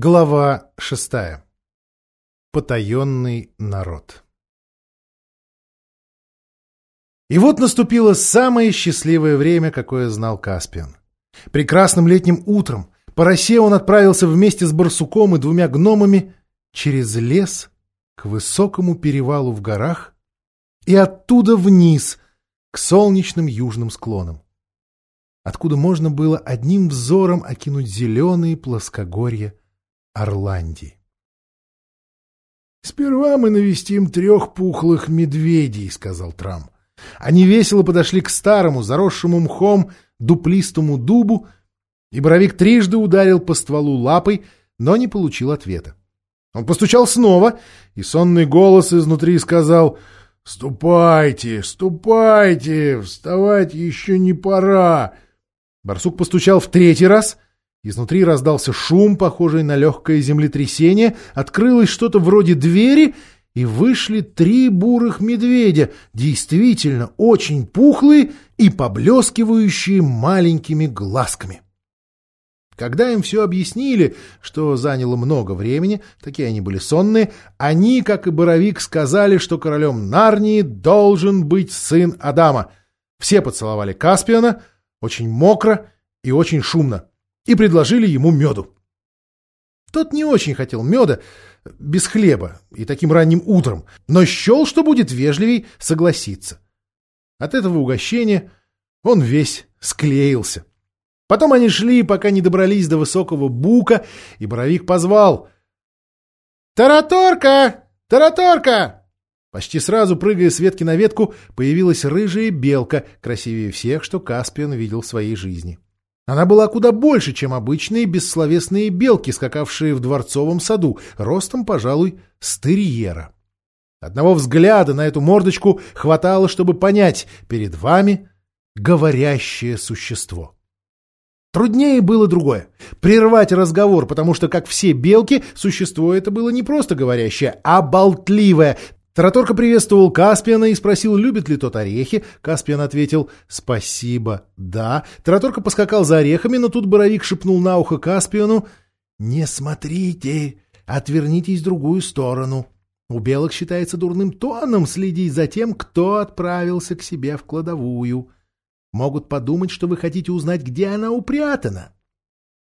Глава шестая. Потаенный народ. И вот наступило самое счастливое время, какое знал Каспиан. Прекрасным летним утром по росе он отправился вместе с барсуком и двумя гномами через лес к высокому перевалу в горах и оттуда вниз к солнечным южным склонам, откуда можно было одним взором окинуть зеленые плоскогорья Орландии. «Сперва мы навестим трех пухлых медведей», — сказал Трам. Они весело подошли к старому, заросшему мхом, дуплистому дубу, и Боровик трижды ударил по стволу лапой, но не получил ответа. Он постучал снова, и сонный голос изнутри сказал «Ступайте, ступайте, вставать еще не пора». Барсук постучал в третий раз — Изнутри раздался шум, похожий на легкое землетрясение, открылось что-то вроде двери, и вышли три бурых медведя, действительно очень пухлые и поблескивающие маленькими глазками. Когда им все объяснили, что заняло много времени, такие они были сонные, они, как и Боровик, сказали, что королем Нарнии должен быть сын Адама. Все поцеловали Каспиана, очень мокро и очень шумно и предложили ему меду. Тот не очень хотел меда, без хлеба и таким ранним утром, но счел, что будет вежливей согласиться. От этого угощения он весь склеился. Потом они шли, пока не добрались до высокого бука, и Боровик позвал. «Тараторка! Тараторка!» Почти сразу, прыгая с ветки на ветку, появилась рыжая белка, красивее всех, что Каспиан видел в своей жизни. Она была куда больше, чем обычные бессловесные белки, скакавшие в дворцовом саду, ростом, пожалуй, стерьера. Одного взгляда на эту мордочку хватало, чтобы понять, перед вами говорящее существо. Труднее было другое — прервать разговор, потому что, как все белки, существо это было не просто говорящее, а болтливое, Тараторка приветствовал Каспиана и спросил, любит ли тот орехи. Каспиан ответил «Спасибо, да». Тараторка поскакал за орехами, но тут Боровик шепнул на ухо Каспиану «Не смотрите, отвернитесь в другую сторону». У белок считается дурным тоном следить за тем, кто отправился к себе в кладовую. Могут подумать, что вы хотите узнать, где она упрятана.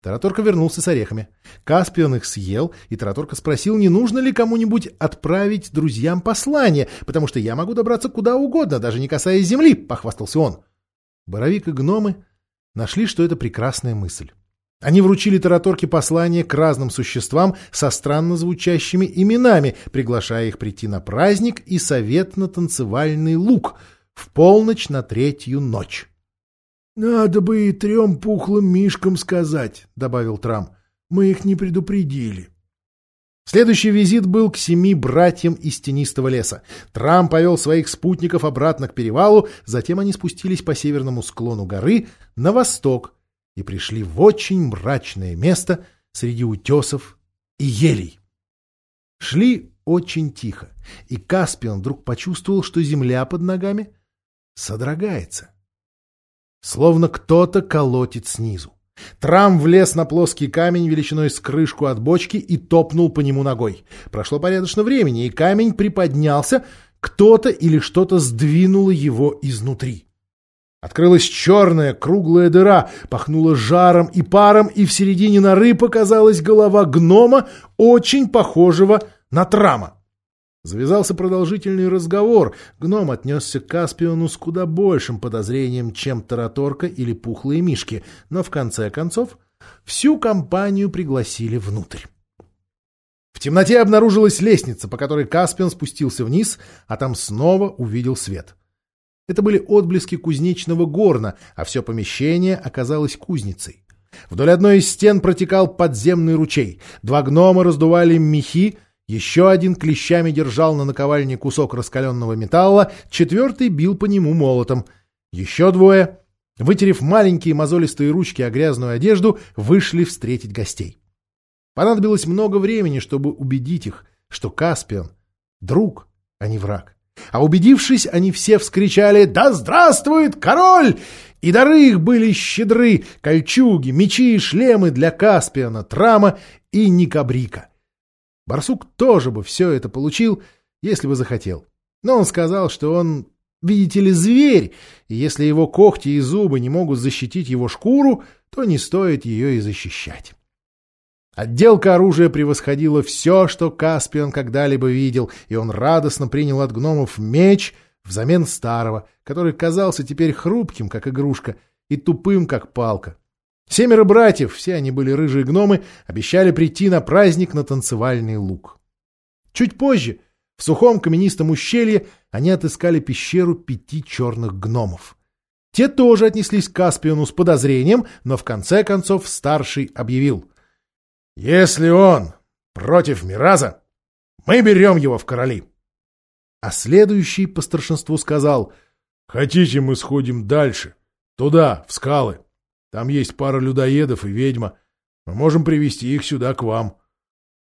Тараторка вернулся с орехами. Каспион их съел, и Тараторка спросил, не нужно ли кому-нибудь отправить друзьям послание, потому что я могу добраться куда угодно, даже не касаясь земли, — похвастался он. Боровик и гномы нашли, что это прекрасная мысль. Они вручили Тараторке послание к разным существам со странно звучащими именами, приглашая их прийти на праздник и совет на танцевальный луг в полночь на третью ночь. «Надо бы и трем пухлым мишкам сказать», — добавил Трам. «Мы их не предупредили». Следующий визит был к семи братьям из тенистого леса. Трам повел своих спутников обратно к перевалу, затем они спустились по северному склону горы на восток и пришли в очень мрачное место среди утесов и елей. Шли очень тихо, и Каспиан вдруг почувствовал, что земля под ногами содрогается. Словно кто-то колотит снизу. Трам влез на плоский камень величиной с крышку от бочки и топнул по нему ногой. Прошло порядочно времени, и камень приподнялся, кто-то или что-то сдвинуло его изнутри. Открылась черная круглая дыра, пахнула жаром и паром, и в середине норы показалась голова гнома, очень похожего на Трама. Завязался продолжительный разговор. Гном отнесся к Каспиону с куда большим подозрением, чем Тараторка или Пухлые Мишки, но в конце концов всю компанию пригласили внутрь. В темноте обнаружилась лестница, по которой Каспиан спустился вниз, а там снова увидел свет. Это были отблески кузнечного горна, а все помещение оказалось кузницей. Вдоль одной из стен протекал подземный ручей. Два гнома раздували мехи, еще один клещами держал на наковальне кусок раскаленного металла, четвертый бил по нему молотом. Еще двое, вытерев маленькие мозолистые ручки о грязную одежду, вышли встретить гостей. Понадобилось много времени, чтобы убедить их, что Каспиан — друг, а не враг. А убедившись, они все вскричали «Да здравствует король!» И дары их были щедры — кольчуги, мечи и шлемы для Каспиана, Трама и Никабрика. Барсук тоже бы все это получил, если бы захотел. Но он сказал, что он, видите ли, зверь, и если его когти и зубы не могут защитить его шкуру, то не стоит ее и защищать. Отделка оружия превосходила все, что Каспиан когда-либо видел, и он радостно принял от гномов меч взамен старого, который казался теперь хрупким, как игрушка, и тупым, как палка. Семеро братьев, все они были рыжие гномы, обещали прийти на праздник на танцевальный луг. Чуть позже, в сухом каменистом ущелье, они отыскали пещеру пяти черных гномов. Те тоже отнеслись к Каспиону с подозрением, но в конце концов старший объявил. «Если он против Мираза, мы берем его в короли». А следующий по старшинству сказал, «Хотите, мы сходим дальше, туда, в скалы». Там есть пара людоедов и ведьма. Мы можем привести их сюда к вам.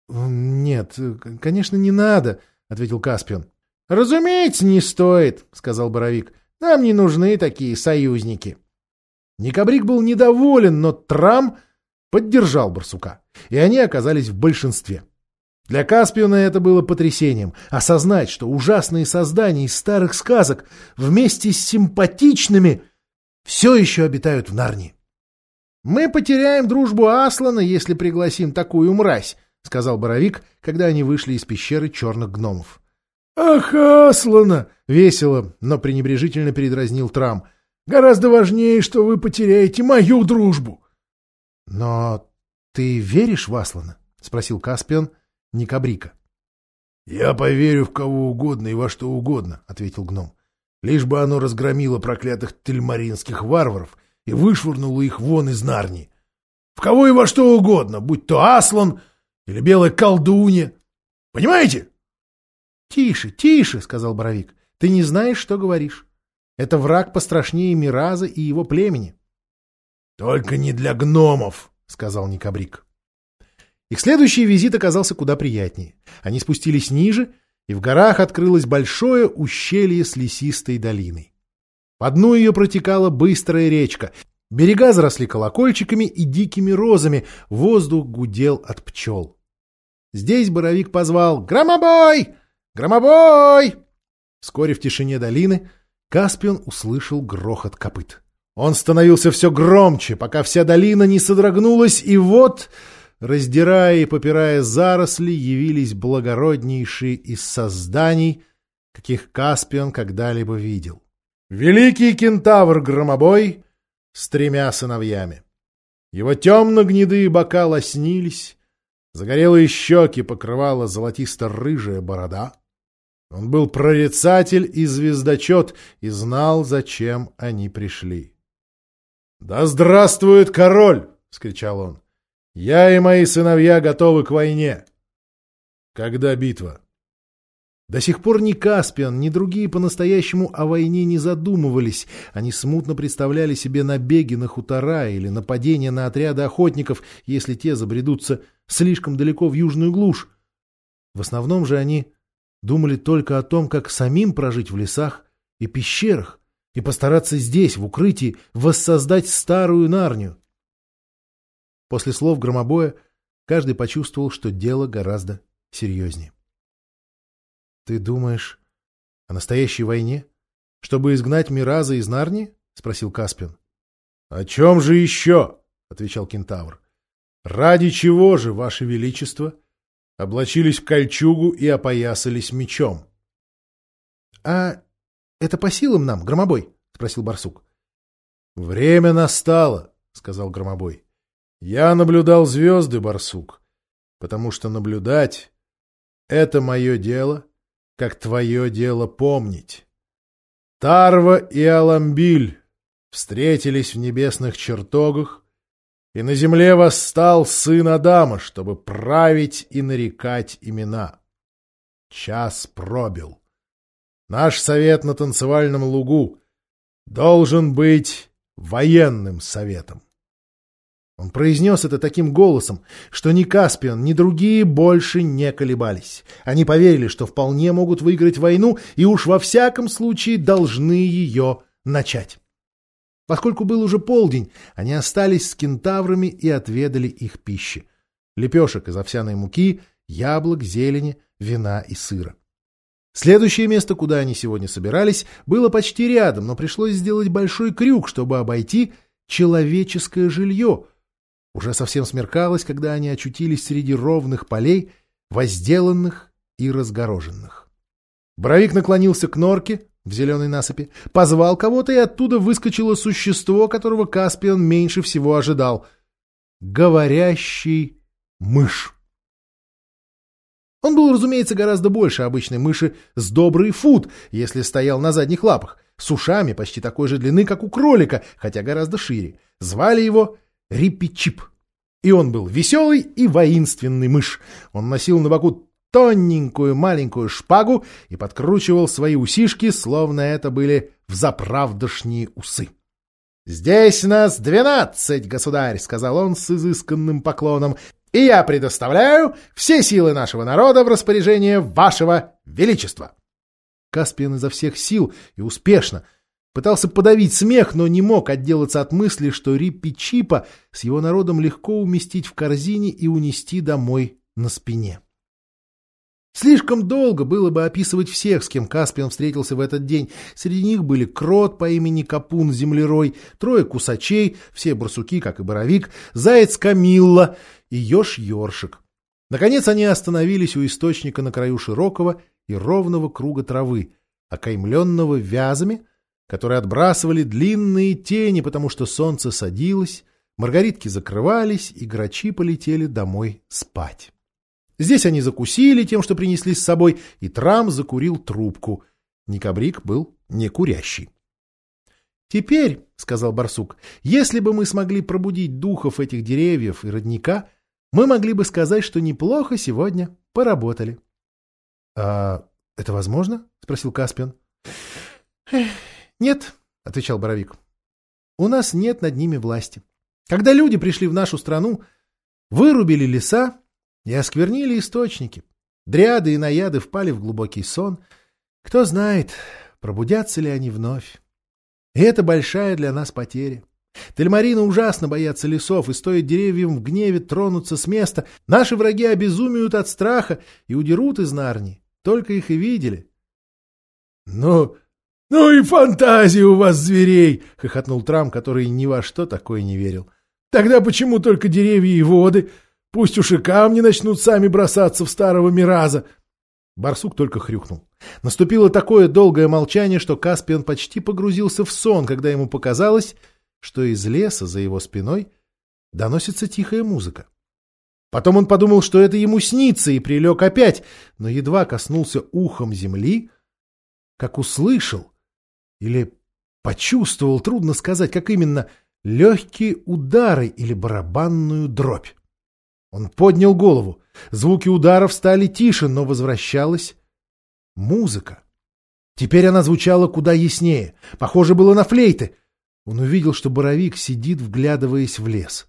— Нет, конечно, не надо, — ответил Каспиан. — Разумеется, не стоит, — сказал Боровик. — Нам не нужны такие союзники. Никабрик был недоволен, но Трам поддержал барсука, и они оказались в большинстве. Для Каспиона это было потрясением — осознать, что ужасные создания из старых сказок вместе с симпатичными все еще обитают в Нарнии. «Мы потеряем дружбу Аслана, если пригласим такую мразь», — сказал Боровик, когда они вышли из пещеры черных гномов. «Ах, Аслана!» — весело, но пренебрежительно передразнил Трам. «Гораздо важнее, что вы потеряете мою дружбу». «Но ты веришь в Аслана?» — спросил Каспиан Никабрика. «Я поверю в кого угодно и во что угодно», — ответил гном. «Лишь бы оно разгромило проклятых тельмаринских варваров и вышвырнула их вон из Нарни. В кого и во что угодно, будь то Аслан или белая колдунья. Понимаете? — Тише, тише, — сказал Боровик. — Ты не знаешь, что говоришь. Это враг пострашнее Мираза и его племени. — Только не для гномов, — сказал Никабрик. Их следующий визит оказался куда приятнее. Они спустились ниже, и в горах открылось большое ущелье с лесистой долиной. По дну ее протекала быстрая речка. Берега заросли колокольчиками и дикими розами, воздух гудел от пчел. Здесь Боровик позвал «Громобой! Громобой!» Вскоре в тишине долины Каспион услышал грохот копыт. Он становился все громче, пока вся долина не содрогнулась, и вот, раздирая и попирая заросли, явились благороднейшие из созданий, каких Каспион когда-либо видел. Великий кентавр-громобой с тремя сыновьями. Его темно-гнедые бока лоснились, загорелые щеки покрывала золотисто-рыжая борода. Он был прорицатель и звездочет и знал, зачем они пришли. — Да здравствует король! — скричал он. — Я и мои сыновья готовы к войне. — Когда битва? — до сих пор ни Каспиан, ни другие по-настоящему о войне не задумывались. Они смутно представляли себе набеги на хутора или нападения на отряды охотников, если те забредутся слишком далеко в южную глушь. В основном же они думали только о том, как самим прожить в лесах и пещерах и постараться здесь, в укрытии, воссоздать старую Нарнию. После слов громобоя каждый почувствовал, что дело гораздо серьезнее. — Ты думаешь о настоящей войне? Чтобы изгнать Мираза из Нарни? — спросил Каспин. — О чем же еще? — отвечал кентавр. — Ради чего же, Ваше Величество, облачились в кольчугу и опоясались мечом? — А это по силам нам, Громобой? — спросил барсук. — Время настало, — сказал Громобой. — Я наблюдал звезды, барсук, потому что наблюдать — это мое дело — как твое дело помнить. Тарва и Аламбиль встретились в небесных чертогах, и на земле восстал сын Адама, чтобы править и нарекать имена. Час пробил. Наш совет на танцевальном лугу должен быть военным советом. Он произнес это таким голосом, что ни Каспиан, ни другие больше не колебались. Они поверили, что вполне могут выиграть войну и уж во всяком случае должны ее начать. Поскольку был уже полдень, они остались с кентаврами и отведали их пищи. Лепешек из овсяной муки, яблок, зелени, вина и сыра. Следующее место, куда они сегодня собирались, было почти рядом, но пришлось сделать большой крюк, чтобы обойти человеческое жилье. Уже совсем смеркалось, когда они очутились среди ровных полей, возделанных и разгороженных. Боровик наклонился к норке в зеленой насыпи, позвал кого-то, и оттуда выскочило существо, которого Каспиан меньше всего ожидал — говорящий мышь. Он был, разумеется, гораздо больше обычной мыши с добрый фут, если стоял на задних лапах, с ушами почти такой же длины, как у кролика, хотя гораздо шире. Звали его Риппи-Чип. И он был веселый и воинственный мышь. Он носил на боку тоненькую маленькую шпагу и подкручивал свои усишки, словно это были взаправдошние усы. «Здесь нас двенадцать, государь!» — сказал он с изысканным поклоном и я предоставляю все силы нашего народа в распоряжение вашего величества. Каспиан изо всех сил и успешно пытался подавить смех, но не мог отделаться от мысли, что Риппи Чипа с его народом легко уместить в корзине и унести домой на спине. Слишком долго было бы описывать всех, с кем Каспиан встретился в этот день. Среди них были крот по имени Капун Землерой, трое кусачей, все барсуки, как и боровик, заяц Камилла — и еж-ёршик. Наконец они остановились у источника на краю широкого и ровного круга травы, окаймленного вязами, которые отбрасывали длинные тени, потому что солнце садилось, маргаритки закрывались, и грачи полетели домой спать. Здесь они закусили тем, что принесли с собой, и Трам закурил трубку. Никабрик был не курящий. «Теперь, — сказал барсук, — если бы мы смогли пробудить духов этих деревьев и родника, мы могли бы сказать, что неплохо сегодня поработали. — А это возможно? — спросил Каспиан. — Нет, — отвечал Боровик. — У нас нет над ними власти. Когда люди пришли в нашу страну, вырубили леса и осквернили источники. Дряды и наяды впали в глубокий сон. Кто знает, пробудятся ли они вновь. И это большая для нас потеря. Тельмарины ужасно боятся лесов, и стоит деревьям в гневе тронуться с места, наши враги обезумеют от страха и удерут из Нарни. Только их и видели. — Ну, ну и фантазии у вас, зверей! — хохотнул Трам, который ни во что такое не верил. — Тогда почему только деревья и воды? Пусть уж и камни начнут сами бросаться в старого Мираза. Барсук только хрюкнул. Наступило такое долгое молчание, что Каспиан почти погрузился в сон, когда ему показалось что из леса за его спиной доносится тихая музыка. Потом он подумал, что это ему снится, и прилег опять, но едва коснулся ухом земли, как услышал или почувствовал, трудно сказать, как именно, легкие удары или барабанную дробь. Он поднял голову. Звуки ударов стали тише, но возвращалась музыка. Теперь она звучала куда яснее. Похоже было на флейты. Он увидел, что Боровик сидит, вглядываясь в лес.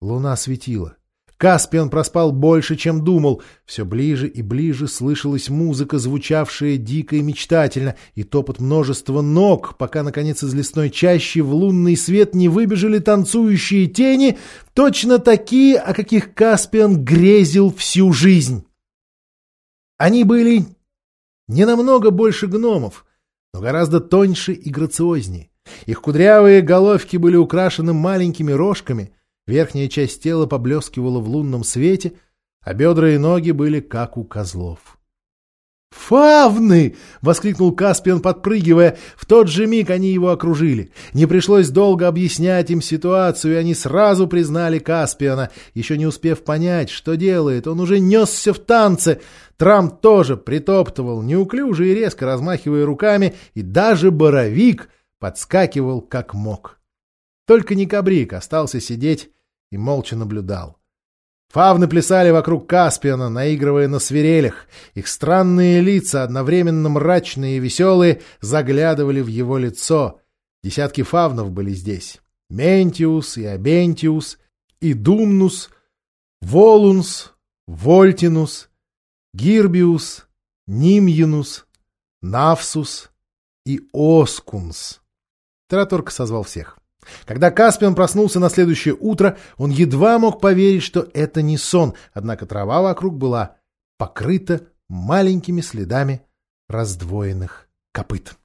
Луна светила. Каспиан проспал больше, чем думал. Все ближе и ближе слышалась музыка, звучавшая дико и мечтательно, и топот множества ног, пока, наконец, из лесной чащи в лунный свет не выбежали танцующие тени, точно такие, о каких Каспиан грезил всю жизнь. Они были не намного больше гномов, но гораздо тоньше и грациознее. Их кудрявые головки были украшены маленькими рожками, верхняя часть тела поблескивала в лунном свете, а бедра и ноги были как у козлов. «Фавны!» — воскликнул Каспиан, подпрыгивая. В тот же миг они его окружили. Не пришлось долго объяснять им ситуацию, и они сразу признали Каспиана. Еще не успев понять, что делает, он уже несся в танце. Трамп тоже притоптывал, неуклюже и резко размахивая руками, и даже Боровик подскакивал как мог. Только Никабрик остался сидеть и молча наблюдал. Фавны плясали вокруг Каспиана, наигрывая на свирелях. Их странные лица, одновременно мрачные и веселые, заглядывали в его лицо. Десятки фавнов были здесь. Ментиус и Абентиус, и Думнус, Волунс, Вольтинус, Гирбиус, Нимьинус, Навсус и Оскунс. Тараторг созвал всех. Когда Каспиан проснулся на следующее утро, он едва мог поверить, что это не сон, однако трава вокруг была покрыта маленькими следами раздвоенных копыт.